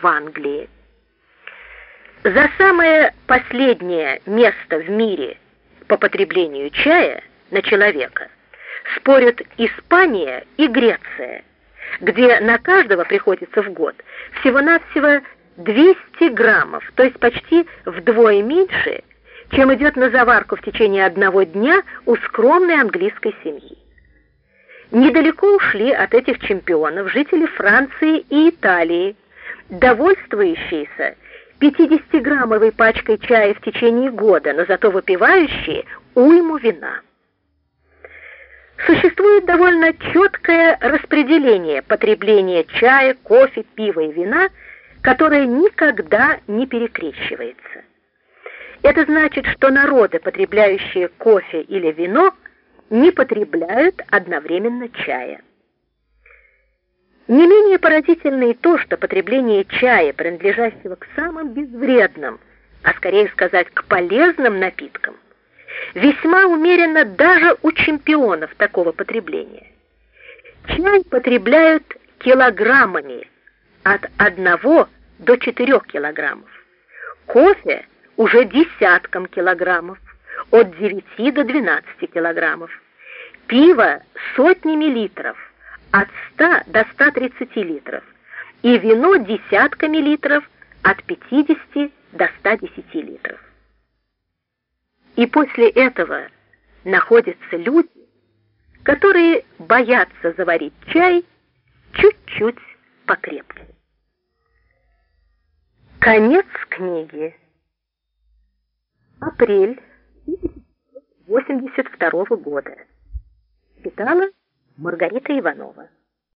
в Англии. За самое последнее место в мире по потреблению чая на человека спорят Испания и Греция, где на каждого приходится в год всего-навсего 200 граммов, то есть почти вдвое меньше, чем идет на заварку в течение одного дня у скромной английской семьи. Недалеко ушли от этих чемпионов жители Франции и Италии, довольствующиеся 50-граммовой пачкой чая в течение года, но зато выпивающие уйму вина. Существует довольно четкое распределение потребления чая, кофе, пива и вина, которое никогда не перекрещивается. Это значит, что народы, потребляющие кофе или вино, не потребляют одновременно чая. Не менее поразительно и то, что потребление чая, принадлежащего к самым безвредным, а скорее сказать, к полезным напиткам, весьма умеренно даже у чемпионов такого потребления. Чай потребляют килограммами от 1 до 4 килограммов. Кофе уже десятком килограммов, от 9 до 12 килограммов. Пиво сотнями литров, от 100 до 130 литров. И вино десятками литров, от 50 до 110 литров. И после этого находятся люди, которые боятся заварить чай чуть-чуть покрепче. Конец книги. Апрель 1982 года. Читала Маргарита Иванова.